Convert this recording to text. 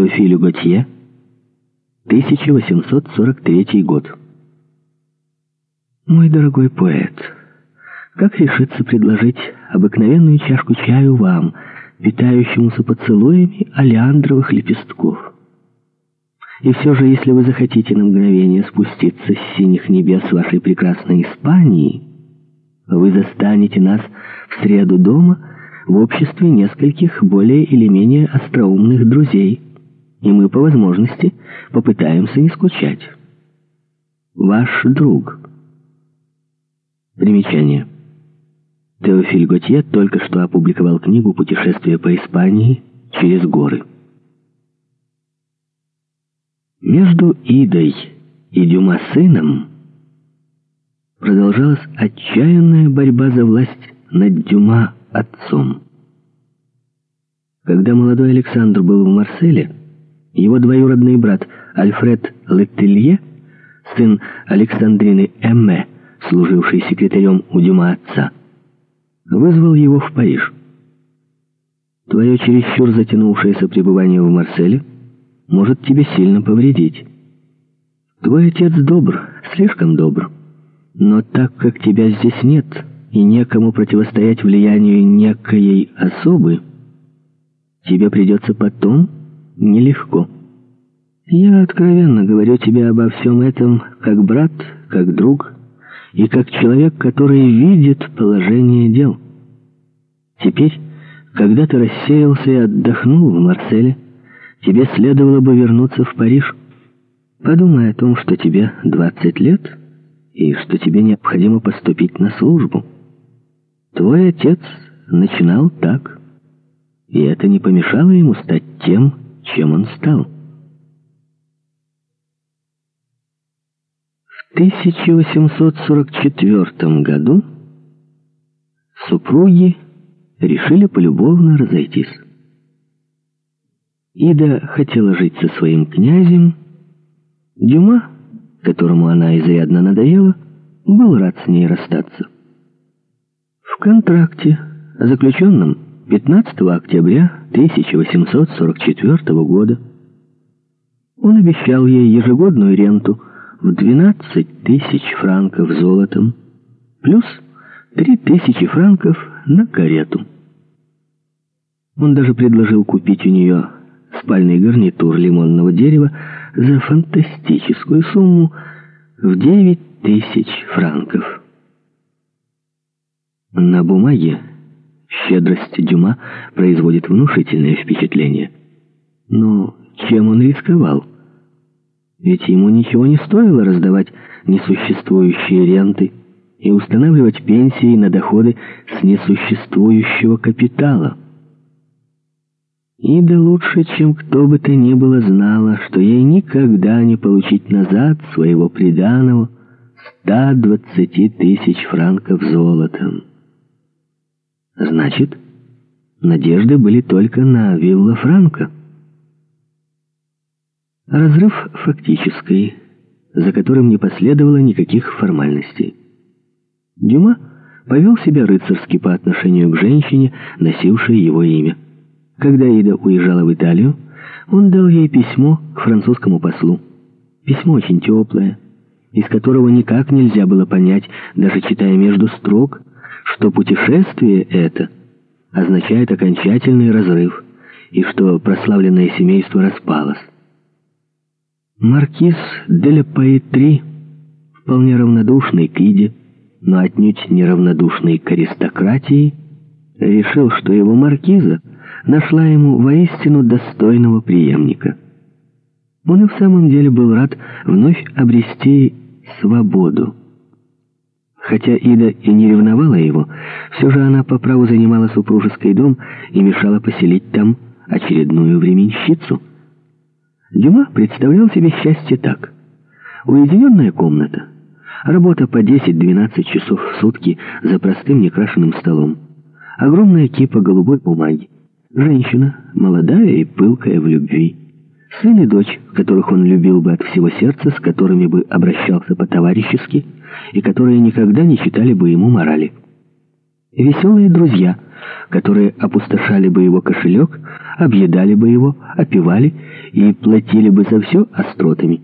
Теофилю Готье, 1843 год. Мой дорогой поэт, как решиться предложить обыкновенную чашку чаю вам, питающемуся поцелуями олеандровых лепестков? И все же, если вы захотите на мгновение спуститься с синих небес вашей прекрасной Испании, вы застанете нас в среду дома в обществе нескольких более или менее остроумных друзей, и мы, по возможности, попытаемся не скучать. Ваш друг. Примечание. Теофиль Готье только что опубликовал книгу «Путешествие по Испании через горы». Между Идой и Дюма сыном продолжалась отчаянная борьба за власть над Дюма отцом. Когда молодой Александр был в Марселе, его двоюродный брат Альфред Леттелье, сын Александрины Эмме, служивший секретарем у Дюма отца, вызвал его в Париж. Твое чересчур затянувшееся пребывание в Марселе может тебе сильно повредить. Твой отец добр, слишком добр. Но так как тебя здесь нет, и некому противостоять влиянию некоей особы, тебе придется потом нелегко. Я откровенно говорю тебе обо всем этом как брат, как друг и как человек, который видит положение дел. Теперь, когда ты рассеялся и отдохнул в Марселе, тебе следовало бы вернуться в Париж. Подумай о том, что тебе 20 лет, и что тебе необходимо поступить на службу. Твой отец начинал так, и это не помешало ему стать тем, чем он стал. В 1844 году супруги решили полюбовно разойтись. Ида хотела жить со своим князем. Дюма, которому она изрядно надоела, был рад с ней расстаться. В контракте, заключенном 15 октября 1844 года, он обещал ей ежегодную ренту в 12 тысяч франков золотом, плюс 3 тысячи франков на карету. Он даже предложил купить у нее спальный гарнитур лимонного дерева за фантастическую сумму в 9 тысяч франков. На бумаге щедрость Дюма производит внушительное впечатление. Но чем он рисковал? Ведь ему ничего не стоило раздавать несуществующие ренты и устанавливать пенсии на доходы с несуществующего капитала. Ида лучше, чем кто бы то ни было, знала, что ей никогда не получить назад своего приданого 120 тысяч франков золотом. Значит, надежды были только на Вилла Франко. Разрыв фактический, за которым не последовало никаких формальностей. Дюма повел себя рыцарски по отношению к женщине, носившей его имя. Когда Ида уезжала в Италию, он дал ей письмо к французскому послу. Письмо очень теплое, из которого никак нельзя было понять, даже читая между строк, что путешествие это означает окончательный разрыв и что прославленное семейство распалось. Маркиз де Паэтри, вполне равнодушный к Иде, но отнюдь неравнодушный к аристократии, решил, что его маркиза нашла ему воистину достойного преемника. Он и в самом деле был рад вновь обрести свободу. Хотя Ида и не ревновала его, все же она по праву занимала супружеский дом и мешала поселить там очередную временщицу. Дюма представлял себе счастье так. Уединенная комната, работа по 10-12 часов в сутки за простым некрашенным столом, огромная кипа голубой бумаги, Женщина, молодая и пылкая в любви. Сын и дочь, которых он любил бы от всего сердца, с которыми бы обращался по-товарищески, и которые никогда не читали бы ему морали. Веселые друзья, которые опустошали бы его кошелек, объедали бы его, опивали и платили бы за все остротами.